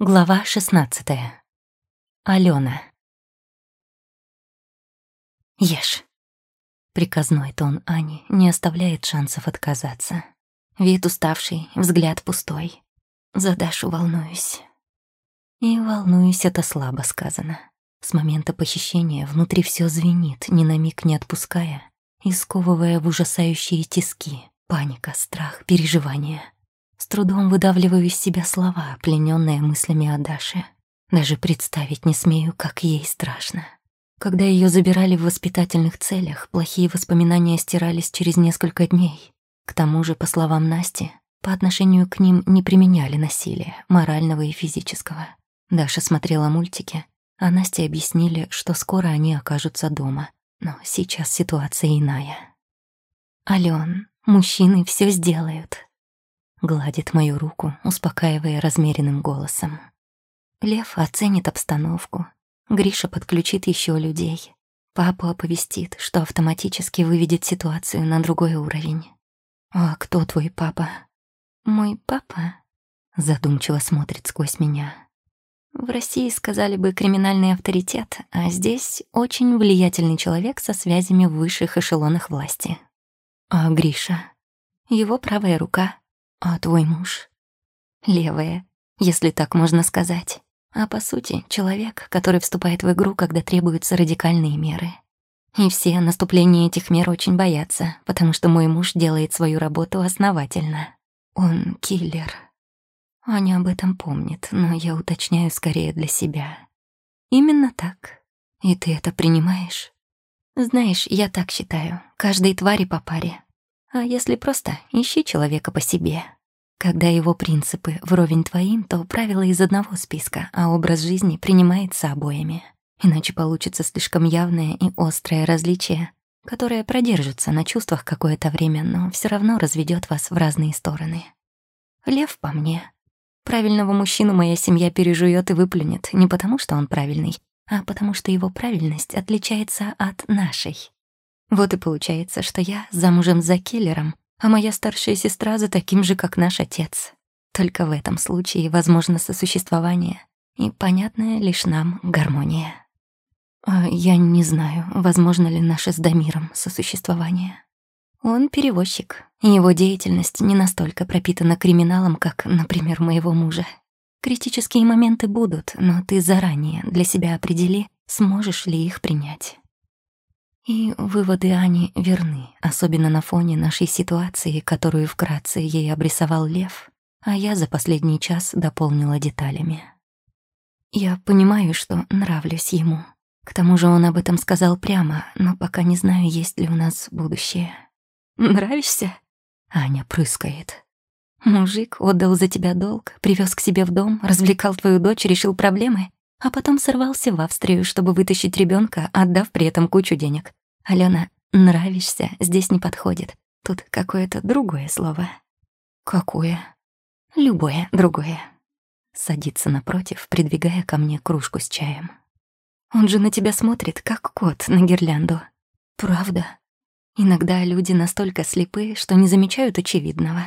Глава 16. Алена. Ешь. Приказной тон Ани не оставляет шансов отказаться. Вид уставший, взгляд пустой. За Дашу волнуюсь. И волнуюсь, это слабо сказано. С момента похищения внутри все звенит, ни на миг не отпуская и сковывая в ужасающие тиски. Паника, страх, переживания — с трудом выдавливаю из себя слова, плененные мыслями о Даше. Даже представить не смею, как ей страшно. Когда ее забирали в воспитательных целях, плохие воспоминания стирались через несколько дней. К тому же, по словам Насти, по отношению к ним не применяли насилия, морального и физического. Даша смотрела мультики, а Насте объяснили, что скоро они окажутся дома. Но сейчас ситуация иная. «Алён, мужчины все сделают», Гладит мою руку, успокаивая размеренным голосом. Лев оценит обстановку. Гриша подключит еще людей. Папа оповестит, что автоматически выведет ситуацию на другой уровень. «А кто твой папа?» «Мой папа?» Задумчиво смотрит сквозь меня. В России сказали бы криминальный авторитет, а здесь очень влиятельный человек со связями в высших эшелонах власти. А Гриша? Его правая рука. А твой муж? Левая, если так можно сказать. А по сути, человек, который вступает в игру, когда требуются радикальные меры. И все наступления этих мер очень боятся, потому что мой муж делает свою работу основательно. Он киллер. Аня об этом помнит, но я уточняю скорее для себя. Именно так. И ты это принимаешь? Знаешь, я так считаю. Каждой твари по паре. А если просто, ищи человека по себе. Когда его принципы вровень твоим, то правила из одного списка, а образ жизни принимается обоими. Иначе получится слишком явное и острое различие, которое продержится на чувствах какое-то время, но все равно разведет вас в разные стороны. Лев по мне. Правильного мужчину моя семья пережует и выплюнет не потому, что он правильный, а потому что его правильность отличается от нашей. Вот и получается, что я замужем за киллером, а моя старшая сестра за таким же, как наш отец. Только в этом случае возможно сосуществование и понятная лишь нам гармония. А я не знаю, возможно ли наше с Дамиром сосуществование. Он перевозчик, его деятельность не настолько пропитана криминалом, как, например, моего мужа. Критические моменты будут, но ты заранее для себя определи, сможешь ли их принять. И выводы Ани верны, особенно на фоне нашей ситуации, которую вкратце ей обрисовал Лев, а я за последний час дополнила деталями. Я понимаю, что нравлюсь ему. К тому же он об этом сказал прямо, но пока не знаю, есть ли у нас будущее. «Нравишься?» Аня прыскает. «Мужик отдал за тебя долг, привез к себе в дом, развлекал твою дочь, решил проблемы, а потом сорвался в Австрию, чтобы вытащить ребенка, отдав при этом кучу денег. Алена, нравишься, здесь не подходит. Тут какое-то другое слово. Какое? Любое другое. Садится напротив, придвигая ко мне кружку с чаем. Он же на тебя смотрит, как кот на гирлянду. Правда? Иногда люди настолько слепы, что не замечают очевидного.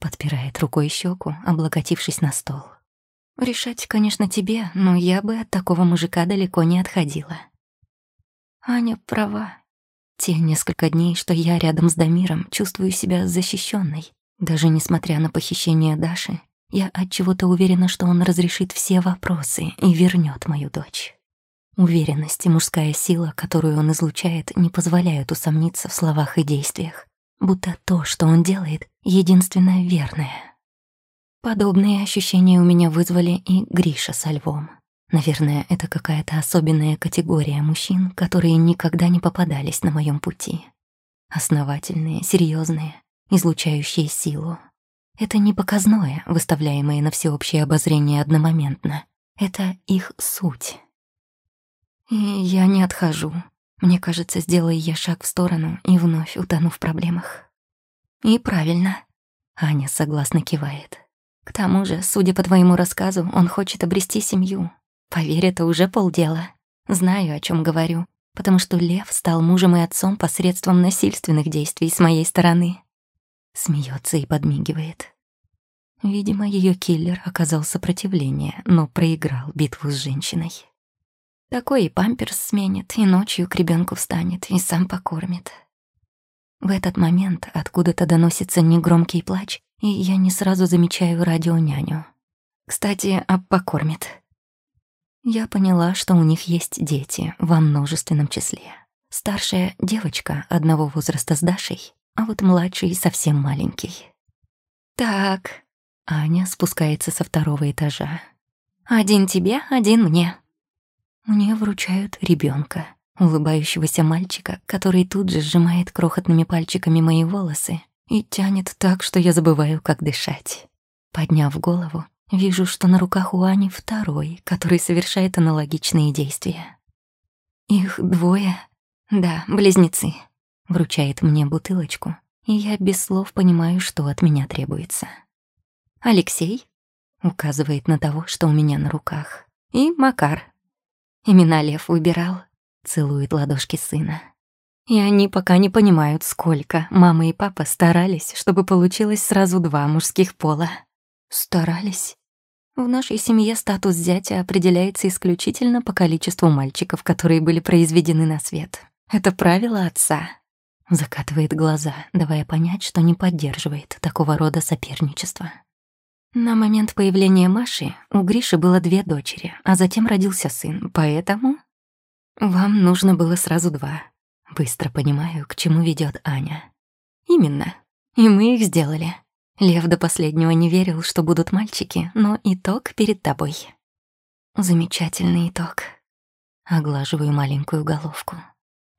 Подпирает рукой щеку, облокотившись на стол. Решать, конечно, тебе, но я бы от такого мужика далеко не отходила. Аня права. Те несколько дней, что я рядом с Дамиром, чувствую себя защищенной. Даже несмотря на похищение Даши, я от чего-то уверена, что он разрешит все вопросы и вернет мою дочь. Уверенность и мужская сила, которую он излучает, не позволяют усомниться в словах и действиях, будто то, что он делает, единственное верное. Подобные ощущения у меня вызвали и Гриша со львом. Наверное, это какая-то особенная категория мужчин, которые никогда не попадались на моем пути. Основательные, серьезные, излучающие силу. Это не показное, выставляемое на всеобщее обозрение одномоментно. Это их суть. И я не отхожу. Мне кажется, сделай я шаг в сторону и вновь утону в проблемах. И правильно. Аня согласно кивает. К тому же, судя по твоему рассказу, он хочет обрести семью. Поверь, это уже полдела. Знаю, о чем говорю, потому что Лев стал мужем и отцом посредством насильственных действий с моей стороны. Смеется и подмигивает. Видимо, ее киллер оказал сопротивление, но проиграл битву с женщиной. Такой и памперс сменит, и ночью к ребенку встанет, и сам покормит. В этот момент откуда-то доносится негромкий плач, и я не сразу замечаю радионяню. Кстати, а покормит. Я поняла, что у них есть дети во множественном числе. Старшая — девочка одного возраста с Дашей, а вот младший совсем маленький. «Так», — Аня спускается со второго этажа. «Один тебе, один мне». Мне вручают ребенка, улыбающегося мальчика, который тут же сжимает крохотными пальчиками мои волосы и тянет так, что я забываю, как дышать. Подняв голову, вижу, что на руках у Ани второй, который совершает аналогичные действия. Их двое, «Да, близнецы», — вручает мне бутылочку, и я без слов понимаю, что от меня требуется. «Алексей», — указывает на того, что у меня на руках, и Макар. Имена Лев выбирал, целует ладошки сына. И они пока не понимают, сколько мама и папа старались, чтобы получилось сразу два мужских пола. Старались? В нашей семье статус зятя определяется исключительно по количеству мальчиков, которые были произведены на свет. Это правило отца. Закатывает глаза, давая понять, что не поддерживает такого рода соперничества. На момент появления Маши у Гриши было две дочери, а затем родился сын, поэтому... Вам нужно было сразу два. Быстро понимаю, к чему ведет Аня. Именно. И мы их сделали. Лев до последнего не верил, что будут мальчики, но итог перед тобой. Замечательный итог. Оглаживаю маленькую головку.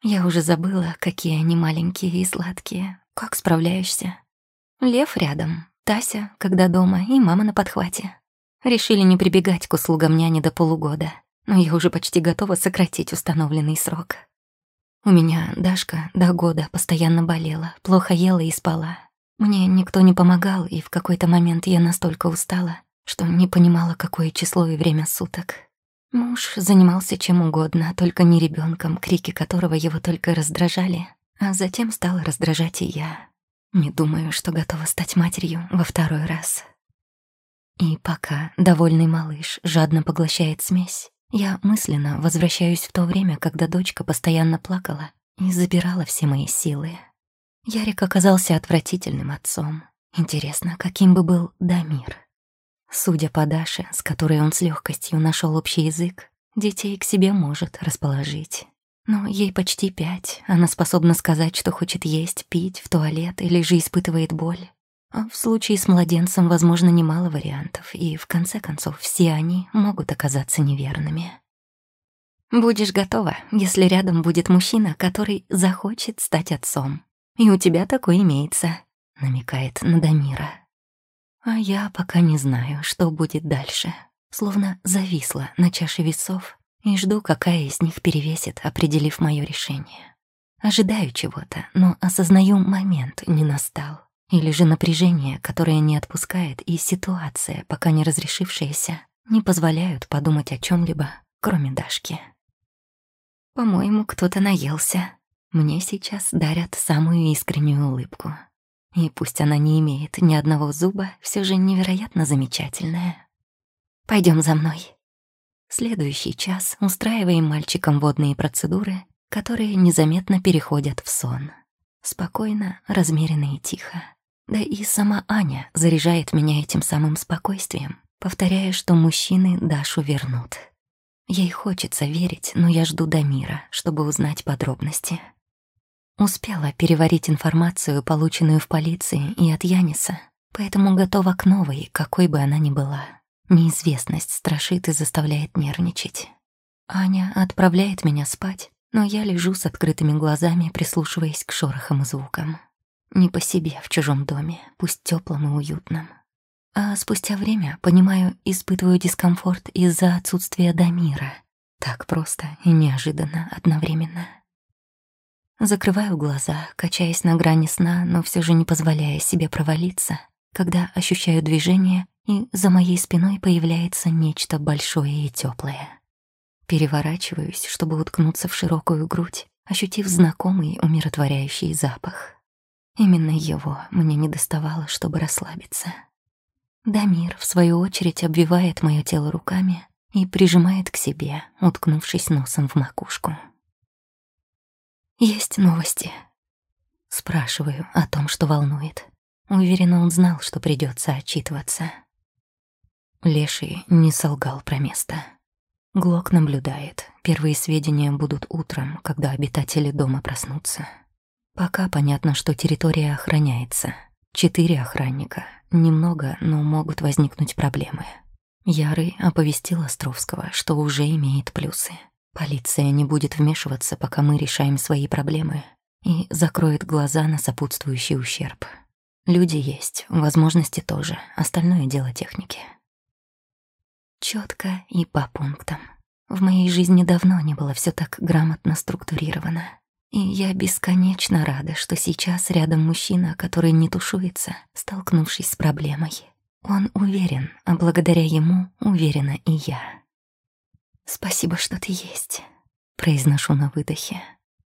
Я уже забыла, какие они маленькие и сладкие. Как справляешься? Лев рядом, Тася, когда дома, и мама на подхвате. Решили не прибегать к услугам няни до полугода, но я уже почти готова сократить установленный срок. У меня Дашка до года постоянно болела, плохо ела и спала. Мне никто не помогал, и в какой-то момент я настолько устала, что не понимала, какое число и время суток. Муж занимался чем угодно, только не ребенком, крики которого его только раздражали, а затем стал раздражать и я. Не думаю, что готова стать матерью во второй раз. И пока довольный малыш жадно поглощает смесь, я мысленно возвращаюсь в то время, когда дочка постоянно плакала и забирала все мои силы. Ярик оказался отвратительным отцом. Интересно, каким бы был Дамир? Судя по Даше, с которой он с легкостью нашел общий язык, детей к себе может расположить. Но ей почти пять, она способна сказать, что хочет есть, пить, в туалет или же испытывает боль. А в случае с младенцем, возможно, немало вариантов, и, в конце концов, все они могут оказаться неверными. Будешь готова, если рядом будет мужчина, который захочет стать отцом. И у тебя такой имеется, намекает на Дамира. А я пока не знаю, что будет дальше. Словно зависла на чаше весов и жду, какая из них перевесит, определив мое решение. Ожидаю чего-то, но осознаю, момент не настал. Или же напряжение, которое не отпускает, и ситуация, пока не разрешившаяся, не позволяют подумать о чем либо кроме Дашки. По-моему, кто-то наелся. Мне сейчас дарят самую искреннюю улыбку. И пусть она не имеет ни одного зуба, все же невероятно замечательная. Пойдем за мной. Следующий час устраиваем мальчикам водные процедуры, которые незаметно переходят в сон. Спокойно, размеренно и тихо. Да и сама Аня заряжает меня этим самым спокойствием, повторяя, что мужчины Дашу вернут. Ей хочется верить, но я жду до мира, чтобы узнать подробности. Успела переварить информацию, полученную в полиции и от Яниса, поэтому готова к новой, какой бы она ни была. Неизвестность страшит и заставляет нервничать. Аня отправляет меня спать, но я лежу с открытыми глазами, прислушиваясь к шорохам и звукам. Не по себе в чужом доме, пусть теплом и уютном. А спустя время, понимаю, испытываю дискомфорт из-за отсутствия Дамира. Так просто и неожиданно одновременно. Закрываю глаза, качаясь на грани сна, но все же не позволяя себе провалиться, когда ощущаю движение, и за моей спиной появляется нечто большое и теплое. Переворачиваюсь, чтобы уткнуться в широкую грудь, ощутив знакомый умиротворяющий запах. Именно его мне не доставало, чтобы расслабиться. Дамир, в свою очередь, обвивает мое тело руками и прижимает к себе, уткнувшись носом в макушку. «Есть новости?» Спрашиваю о том, что волнует. Уверена, он знал, что придется отчитываться. Леший не солгал про место. Глок наблюдает. Первые сведения будут утром, когда обитатели дома проснутся. Пока понятно, что территория охраняется. Четыре охранника. Немного, но могут возникнуть проблемы. Ярый оповестил Островского, что уже имеет плюсы. Полиция не будет вмешиваться, пока мы решаем свои проблемы, и закроет глаза на сопутствующий ущерб. Люди есть, возможности тоже, остальное дело техники. Четко и по пунктам. В моей жизни давно не было все так грамотно структурировано. И я бесконечно рада, что сейчас рядом мужчина, который не тушуется, столкнувшись с проблемой. Он уверен, а благодаря ему уверена и я. «Спасибо, что ты есть», — произношу на выдохе.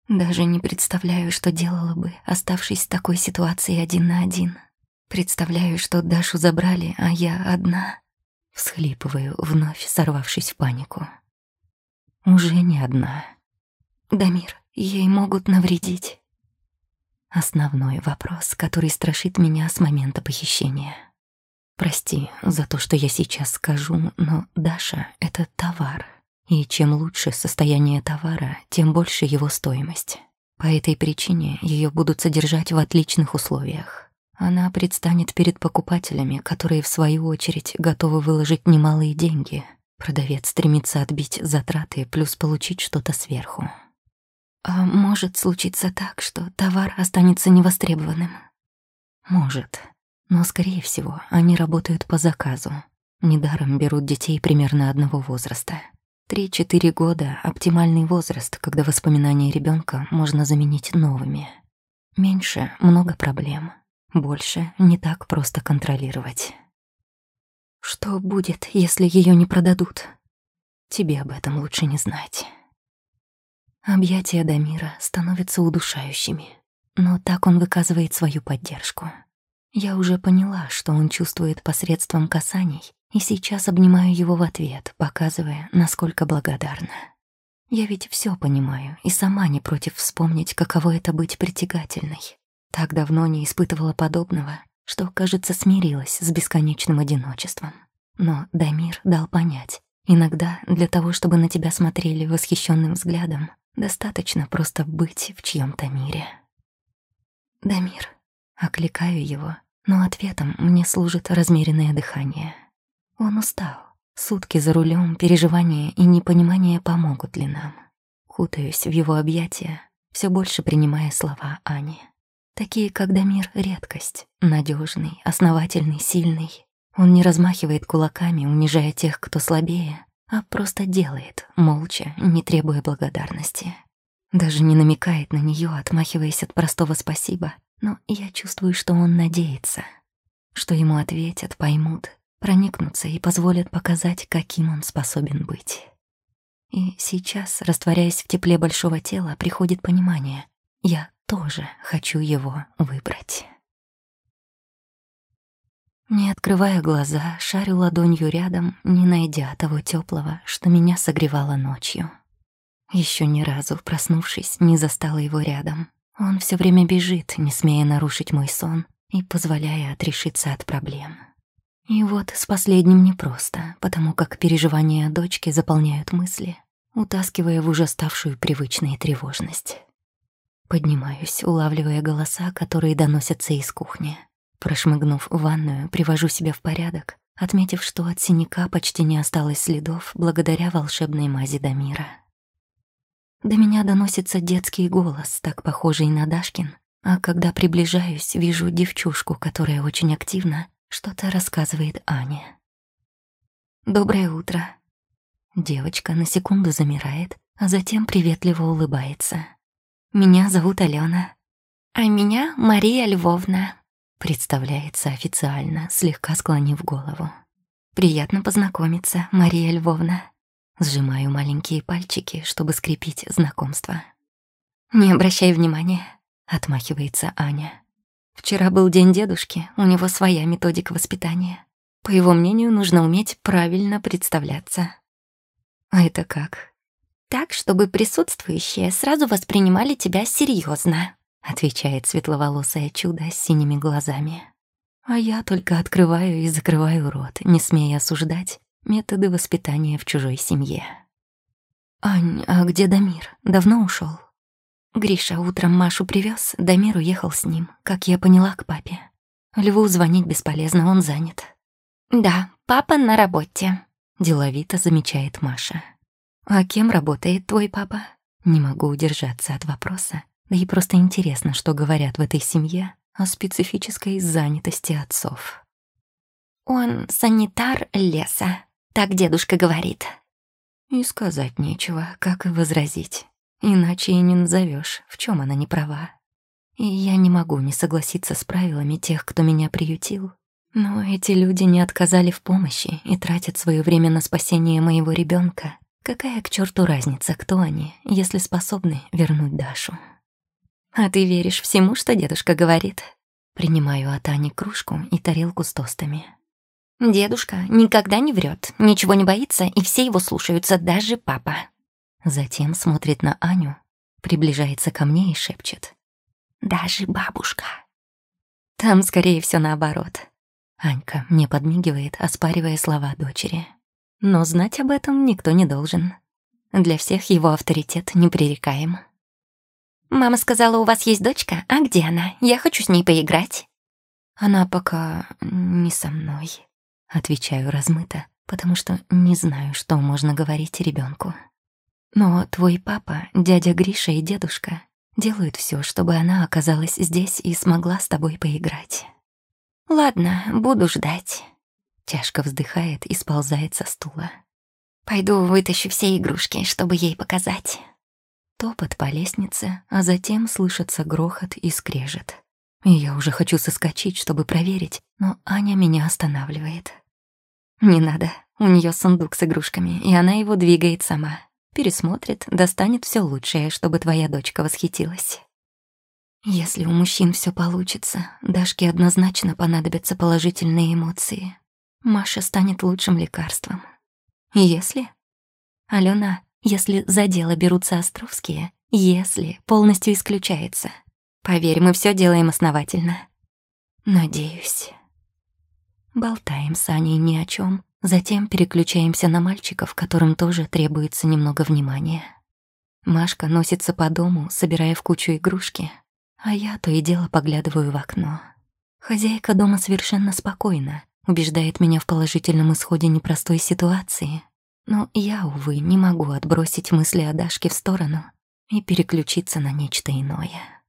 Даже не представляю, что делала бы, оставшись в такой ситуации один на один. Представляю, что Дашу забрали, а я одна. Всхлипываю, вновь сорвавшись в панику. Уже не одна. Дамир, ей могут навредить. Основной вопрос, который страшит меня с момента похищения. Прости за то, что я сейчас скажу, но Даша — это товар. И чем лучше состояние товара, тем больше его стоимость. По этой причине ее будут содержать в отличных условиях. Она предстанет перед покупателями, которые, в свою очередь, готовы выложить немалые деньги. Продавец стремится отбить затраты, плюс получить что-то сверху. А может случиться так, что товар останется невостребованным? Может. Но, скорее всего, они работают по заказу. Недаром берут детей примерно одного возраста. Три-четыре года — оптимальный возраст, когда воспоминания ребенка можно заменить новыми. Меньше — много проблем. Больше не так просто контролировать. Что будет, если ее не продадут? Тебе об этом лучше не знать. Объятия Дамира становятся удушающими, но так он выказывает свою поддержку. Я уже поняла, что он чувствует посредством касаний, и сейчас обнимаю его в ответ, показывая, насколько благодарна. Я ведь все понимаю и сама не против вспомнить, каково это быть притягательной. Так давно не испытывала подобного, что, кажется, смирилась с бесконечным одиночеством. Но Дамир дал понять, иногда для того, чтобы на тебя смотрели восхищенным взглядом, достаточно просто быть в чьем-то мире. «Дамир», — окликаю его, но ответом мне служит размеренное дыхание. Он устал. Сутки за рулем, переживания и непонимание помогут ли нам. Кутаюсь в его объятия, все больше принимая слова Ани. Такие, когда мир — редкость, надежный, основательный, сильный. Он не размахивает кулаками, унижая тех, кто слабее, а просто делает, молча, не требуя благодарности. Даже не намекает на нее, отмахиваясь от простого спасибо, но я чувствую, что он надеется, что ему ответят, поймут, проникнутся и позволят показать, каким он способен быть. И сейчас, растворяясь в тепле большого тела, приходит понимание. Я тоже хочу его выбрать. Не открывая глаза, шарю ладонью рядом, не найдя того теплого, что меня согревало ночью. Еще ни разу, проснувшись, не застала его рядом. Он все время бежит, не смея нарушить мой сон и позволяя отрешиться от проблем. И вот с последним непросто, потому как переживания дочки заполняют мысли, утаскивая в уже ставшую привычной тревожность. Поднимаюсь, улавливая голоса, которые доносятся из кухни. Прошмыгнув в ванную, привожу себя в порядок, отметив, что от синяка почти не осталось следов благодаря волшебной мази Дамира. До меня доносится детский голос, так похожий на Дашкин, а когда приближаюсь, вижу девчушку, которая очень активно что-то рассказывает Аня. «Доброе утро». Девочка на секунду замирает, а затем приветливо улыбается. Меня зовут Алена. А меня Мария Львовна. Представляется официально, слегка склонив голову. Приятно познакомиться, Мария Львовна. Сжимаю маленькие пальчики, чтобы скрепить знакомство. Не обращай внимания, отмахивается Аня. Вчера был день дедушки, у него своя методика воспитания. По его мнению, нужно уметь правильно представляться. А это как? Так, чтобы присутствующие сразу воспринимали тебя серьезно, отвечает светловолосое чудо с синими глазами. А я только открываю и закрываю рот, не смея осуждать методы воспитания в чужой семье. «Ань, а где Дамир? Давно ушел? Гриша утром Машу привез, Дамир уехал с ним, как я поняла, к папе. Льву звонить бесполезно, он занят. «Да, папа на работе», — деловито замечает Маша. «А кем работает твой папа?» Не могу удержаться от вопроса. Да и просто интересно, что говорят в этой семье о специфической занятости отцов. «Он санитар леса», — так дедушка говорит. И сказать нечего, как и возразить. Иначе и не назовешь, в чем она не права. И я не могу не согласиться с правилами тех, кто меня приютил, но эти люди не отказали в помощи и тратят свое время на спасение моего ребенка. Какая к черту разница, кто они, если способны вернуть Дашу? А ты веришь всему, что дедушка говорит? Принимаю от Ани кружку и тарелку с тостами. Дедушка никогда не врет, ничего не боится, и все его слушаются, даже папа. Затем смотрит на Аню, приближается ко мне и шепчет. Даже бабушка. Там, скорее всего, наоборот. Анька мне подмигивает, оспаривая слова дочери. Но знать об этом никто не должен. Для всех его авторитет непререкаем. «Мама сказала, у вас есть дочка? А где она? Я хочу с ней поиграть». «Она пока не со мной», — отвечаю размыто, потому что не знаю, что можно говорить ребенку. «Но твой папа, дядя Гриша и дедушка делают все, чтобы она оказалась здесь и смогла с тобой поиграть». «Ладно, буду ждать». Тяжко вздыхает и сползает со стула. «Пойду вытащу все игрушки, чтобы ей показать». Топот по лестнице, а затем слышится грохот и скрежет. я уже хочу соскочить, чтобы проверить, но Аня меня останавливает. «Не надо, у нее сундук с игрушками, и она его двигает сама. Пересмотрит, достанет все лучшее, чтобы твоя дочка восхитилась». Если у мужчин все получится, Дашке однозначно понадобятся положительные эмоции. Маша станет лучшим лекарством. Если? Алена, если за дело берутся Островские, если полностью исключается. Поверь, мы все делаем основательно. Надеюсь. Болтаем с Аней ни о чем, затем переключаемся на мальчиков, которым тоже требуется немного внимания. Машка носится по дому, собирая в кучу игрушки, а я то и дело поглядываю в окно. Хозяйка дома совершенно спокойна, убеждает меня в положительном исходе непростой ситуации. Но я, увы, не могу отбросить мысли о Дашке в сторону и переключиться на нечто иное.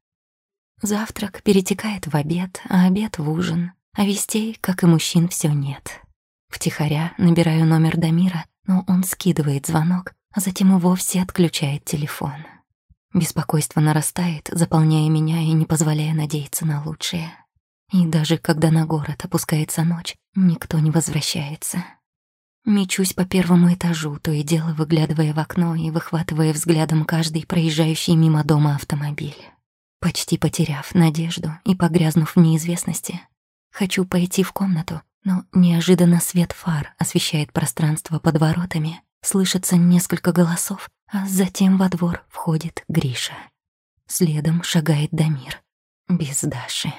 Завтрак перетекает в обед, а обед в ужин, а вестей, как и мужчин, все нет. Втихаря набираю номер Дамира, но он скидывает звонок, а затем и вовсе отключает телефон. Беспокойство нарастает, заполняя меня и не позволяя надеяться на лучшее. И даже когда на город опускается ночь, никто не возвращается. Мечусь по первому этажу, то и дело выглядывая в окно и выхватывая взглядом каждый проезжающий мимо дома автомобиль. Почти потеряв надежду и погрязнув в неизвестности, хочу пойти в комнату, но неожиданно свет фар освещает пространство под воротами, слышится несколько голосов, а затем во двор входит Гриша. Следом шагает Дамир. Без Даши.